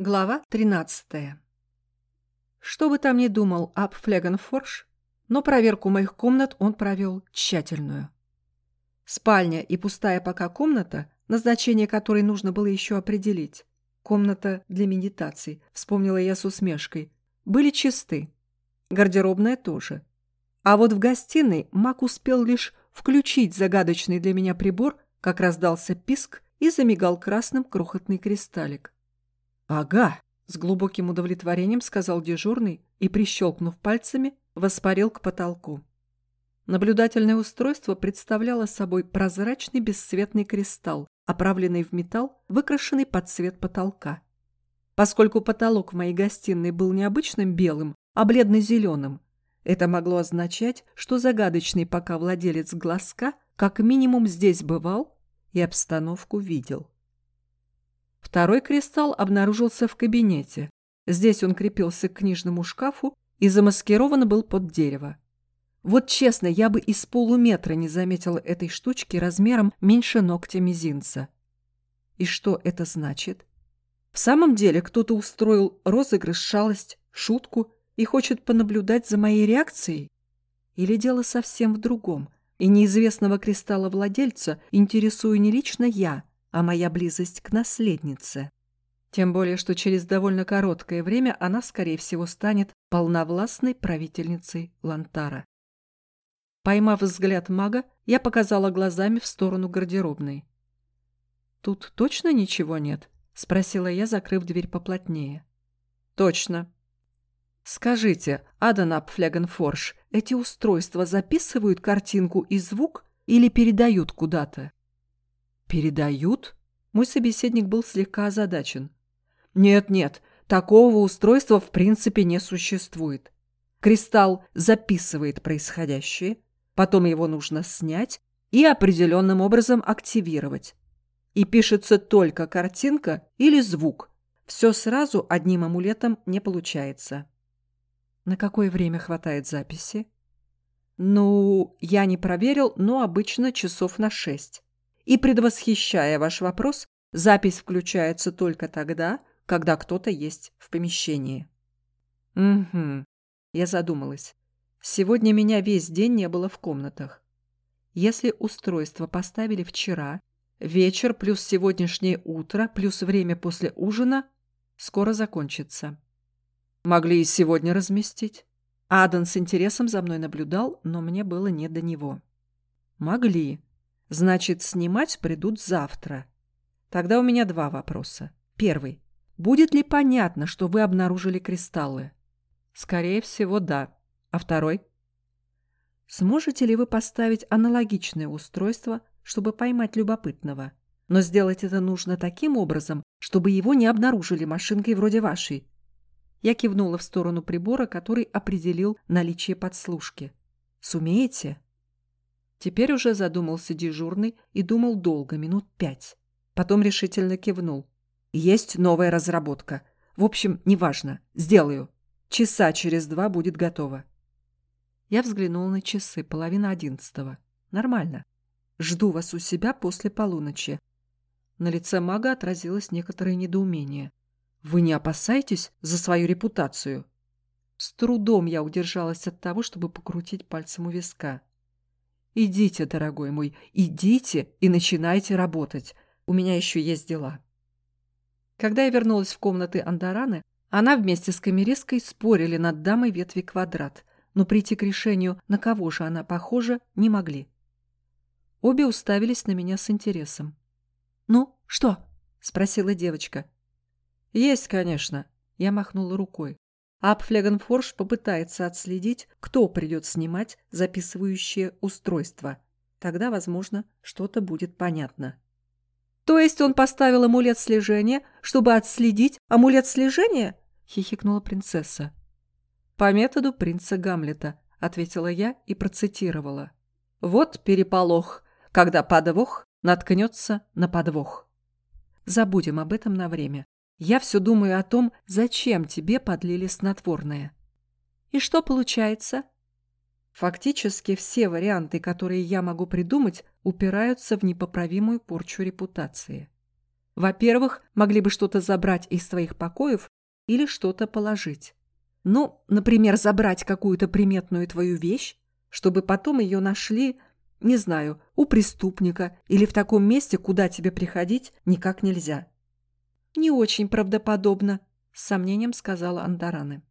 Глава 13. Что бы там ни думал об Флегенфорш, но проверку моих комнат он провел тщательную. Спальня и пустая пока комната, назначение которой нужно было еще определить, комната для медитаций, вспомнила я с усмешкой, были чисты. Гардеробная тоже. А вот в гостиной Мак успел лишь включить загадочный для меня прибор, как раздался писк и замигал красным крохотный кристаллик. «Ага», — с глубоким удовлетворением сказал дежурный и, прищелкнув пальцами, воспарил к потолку. Наблюдательное устройство представляло собой прозрачный бесцветный кристалл, оправленный в металл, выкрашенный под цвет потолка. Поскольку потолок в моей гостиной был не обычным белым, а бледно-зеленым, это могло означать, что загадочный пока владелец глазка как минимум здесь бывал и обстановку видел. Второй кристалл обнаружился в кабинете. Здесь он крепился к книжному шкафу и замаскирован был под дерево. Вот честно, я бы из полуметра не заметила этой штучки размером меньше ногтя мизинца. И что это значит? В самом деле кто-то устроил розыгрыш, шалость, шутку и хочет понаблюдать за моей реакцией? Или дело совсем в другом, и неизвестного кристалла владельца интересую не лично я, а моя близость к наследнице. Тем более, что через довольно короткое время она, скорее всего, станет полновластной правительницей Лантара. Поймав взгляд мага, я показала глазами в сторону гардеробной. «Тут точно ничего нет?» — спросила я, закрыв дверь поплотнее. «Точно». «Скажите, Аданап Флегенфорш, эти устройства записывают картинку и звук или передают куда-то?» «Передают?» Мой собеседник был слегка озадачен. «Нет-нет, такого устройства в принципе не существует. Кристалл записывает происходящее, потом его нужно снять и определенным образом активировать. И пишется только картинка или звук. Все сразу одним амулетом не получается». «На какое время хватает записи?» «Ну, я не проверил, но обычно часов на шесть. И, предвосхищая ваш вопрос, запись включается только тогда, когда кто-то есть в помещении. Угу. Я задумалась. Сегодня меня весь день не было в комнатах. Если устройство поставили вчера, вечер плюс сегодняшнее утро плюс время после ужина скоро закончится. Могли и сегодня разместить. Адан с интересом за мной наблюдал, но мне было не до него. Могли. Значит, снимать придут завтра. Тогда у меня два вопроса. Первый. Будет ли понятно, что вы обнаружили кристаллы? Скорее всего, да. А второй? Сможете ли вы поставить аналогичное устройство, чтобы поймать любопытного? Но сделать это нужно таким образом, чтобы его не обнаружили машинкой вроде вашей. Я кивнула в сторону прибора, который определил наличие подслушки. Сумеете? Теперь уже задумался дежурный и думал долго, минут пять. Потом решительно кивнул. «Есть новая разработка. В общем, неважно. Сделаю. Часа через два будет готово». Я взглянул на часы, половина одиннадцатого. Нормально. Жду вас у себя после полуночи. На лице мага отразилось некоторое недоумение. Вы не опасаетесь за свою репутацию? С трудом я удержалась от того, чтобы покрутить пальцем у виска. Идите, дорогой мой, идите и начинайте работать. У меня еще есть дела. Когда я вернулась в комнаты Андараны, она вместе с камеристкой спорили над дамой ветви квадрат, но прийти к решению, на кого же она похожа, не могли. Обе уставились на меня с интересом. «Ну, что?» — спросила девочка. «Есть, конечно», — я махнула рукой. Апфлегенфорш попытается отследить, кто придет снимать записывающее устройство. Тогда, возможно, что-то будет понятно. «То есть он поставил амулет слежения, чтобы отследить амулет слежения?» — хихикнула принцесса. «По методу принца Гамлета», — ответила я и процитировала. «Вот переполох, когда подвох наткнется на подвох». Забудем об этом на время. Я все думаю о том, зачем тебе подлили снотворное. И что получается? Фактически все варианты, которые я могу придумать, упираются в непоправимую порчу репутации. Во-первых, могли бы что-то забрать из твоих покоев или что-то положить. Ну, например, забрать какую-то приметную твою вещь, чтобы потом ее нашли, не знаю, у преступника или в таком месте, куда тебе приходить никак нельзя. Не очень правдоподобно, с сомнением сказала Андараны.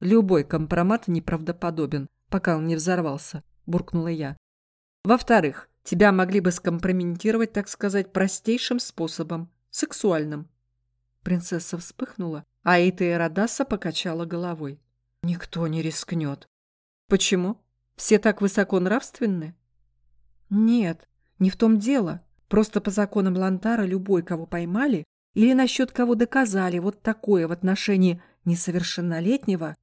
Любой компромат неправдоподобен, пока он не взорвался, буркнула я. Во-вторых, тебя могли бы скомпрометировать, так сказать, простейшим способом, сексуальным. Принцесса вспыхнула, а Эйта Эродаса покачала головой. Никто не рискнет. Почему? Все так высоко нравственны? Нет, не в том дело. Просто по законам Лантара любой, кого поймали, или насчет кого доказали вот такое в отношении несовершеннолетнего.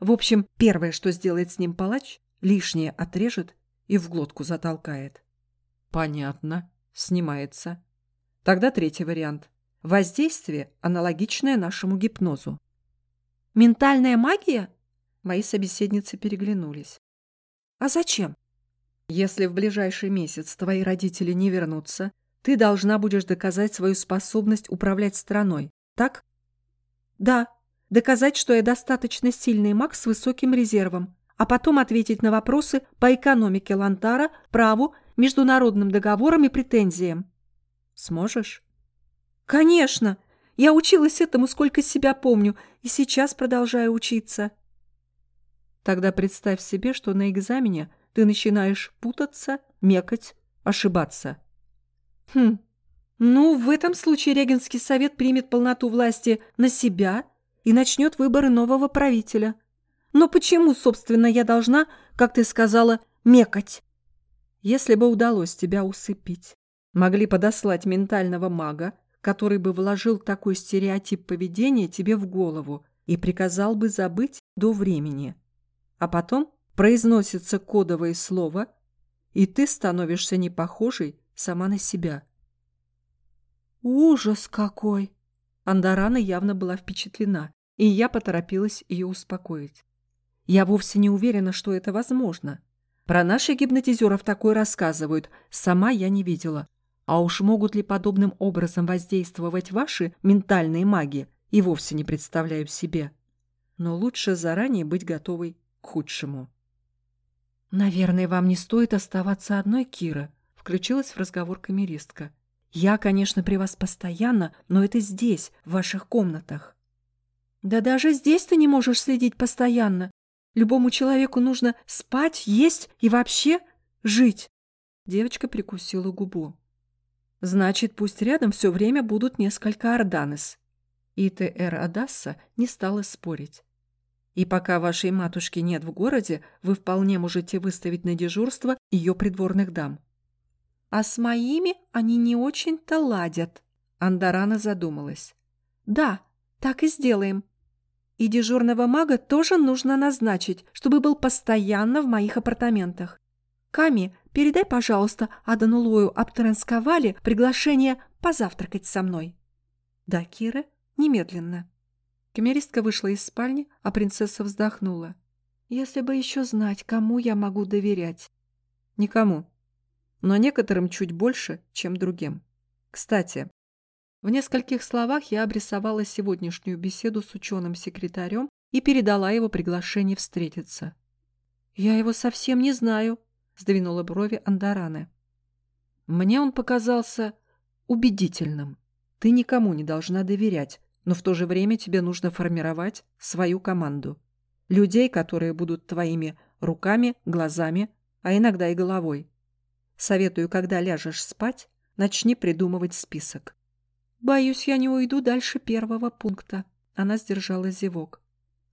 В общем, первое, что сделает с ним палач, лишнее отрежет и в глотку затолкает. Понятно. Снимается. Тогда третий вариант. Воздействие, аналогичное нашему гипнозу. Ментальная магия? Мои собеседницы переглянулись. А зачем? Если в ближайший месяц твои родители не вернутся, ты должна будешь доказать свою способность управлять страной, так? Да, доказать, что я достаточно сильный маг с высоким резервом, а потом ответить на вопросы по экономике Лантара, праву, международным договорам и претензиям. Сможешь? Конечно! Я училась этому, сколько себя помню, и сейчас продолжаю учиться. Тогда представь себе, что на экзамене ты начинаешь путаться, мекать, ошибаться. Хм, ну, в этом случае Регенский совет примет полноту власти на себя и начнет выборы нового правителя. Но почему, собственно, я должна, как ты сказала, мекать? Если бы удалось тебя усыпить, могли подослать ментального мага, который бы вложил такой стереотип поведения тебе в голову и приказал бы забыть до времени. А потом произносится кодовое слово, и ты становишься не похожей сама на себя. «Ужас какой!» Андарана явно была впечатлена, и я поторопилась ее успокоить. «Я вовсе не уверена, что это возможно. Про наших гипнотизеров такое рассказывают, сама я не видела. А уж могут ли подобным образом воздействовать ваши ментальные маги, и вовсе не представляю себе. Но лучше заранее быть готовой к худшему. «Наверное, вам не стоит оставаться одной, Кира», — включилась в разговор камеристка. «Я, конечно, при вас постоянно, но это здесь, в ваших комнатах». «Да даже здесь ты не можешь следить постоянно. Любому человеку нужно спать, есть и вообще жить». Девочка прикусила губу. Значит, пусть рядом все время будут несколько Орданес. И Т.Р. Адасса не стала спорить. И пока вашей матушки нет в городе, вы вполне можете выставить на дежурство ее придворных дам. А с моими они не очень-то ладят. Андарана задумалась. Да, так и сделаем. И дежурного мага тоже нужно назначить, чтобы был постоянно в моих апартаментах. Ками, передай, пожалуйста, Адану Лою Аптрансковали приглашение позавтракать со мной. Да, Кира, немедленно. Камеристка вышла из спальни, а принцесса вздохнула. Если бы еще знать, кому я могу доверять. Никому. Но некоторым чуть больше, чем другим. Кстати, в нескольких словах я обрисовала сегодняшнюю беседу с ученым-секретарем и передала его приглашение встретиться. «Я его совсем не знаю», сдвинула брови Андараны. Мне он показался убедительным. Ты никому не должна доверять, но в то же время тебе нужно формировать свою команду. Людей, которые будут твоими руками, глазами, а иногда и головой. Советую, когда ляжешь спать, начни придумывать список. Боюсь, я не уйду дальше первого пункта. Она сдержала зевок.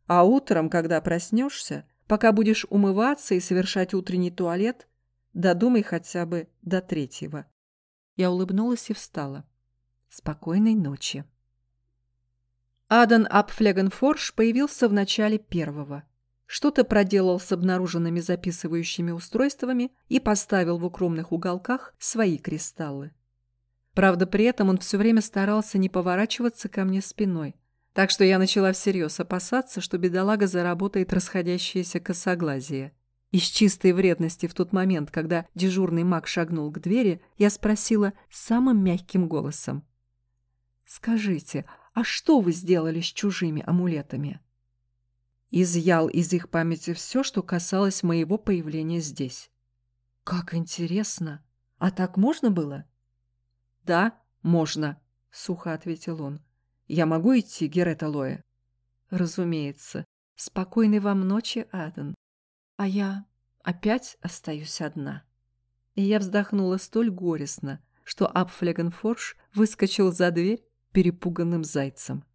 А утром, когда проснешься, Пока будешь умываться и совершать утренний туалет, додумай хотя бы до третьего. Я улыбнулась и встала. Спокойной ночи. Адан Апфлегенфорш появился в начале первого. Что-то проделал с обнаруженными записывающими устройствами и поставил в укромных уголках свои кристаллы. Правда, при этом он все время старался не поворачиваться ко мне спиной, так что я начала всерьез опасаться, что бедолага заработает расходящееся косоглазие. Из чистой вредности в тот момент, когда дежурный маг шагнул к двери, я спросила самым мягким голосом. Скажите, а что вы сделали с чужими амулетами? Изъял из их памяти все, что касалось моего появления здесь. Как интересно! А так можно было? Да, можно, сухо ответил он. Я могу идти, Герета Лоя? Разумеется. Спокойной вам ночи, Аден. А я опять остаюсь одна. И я вздохнула столь горестно, что Апфлегенфорш выскочил за дверь перепуганным зайцем.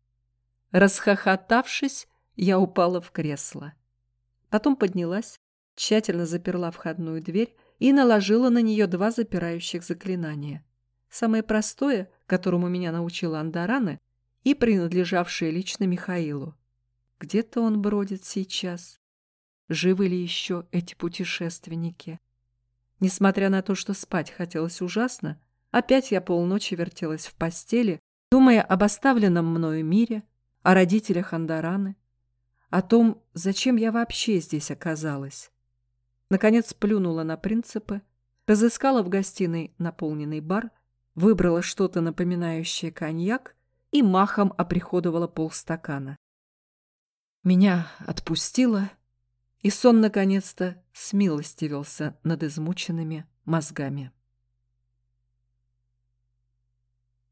Расхохотавшись, я упала в кресло. Потом поднялась, тщательно заперла входную дверь и наложила на нее два запирающих заклинания. Самое простое, которому меня научила Андарана, и принадлежавшее лично Михаилу. Где-то он бродит сейчас. Живы ли еще эти путешественники? Несмотря на то, что спать хотелось ужасно, опять я полночи вертелась в постели, думая об оставленном мною мире, о родителях Андараны, о том, зачем я вообще здесь оказалась. Наконец плюнула на принципы, разыскала в гостиной наполненный бар, выбрала что-то напоминающее коньяк и махом оприходовала полстакана. Меня отпустило, и сон наконец-то смилостивился над измученными мозгами.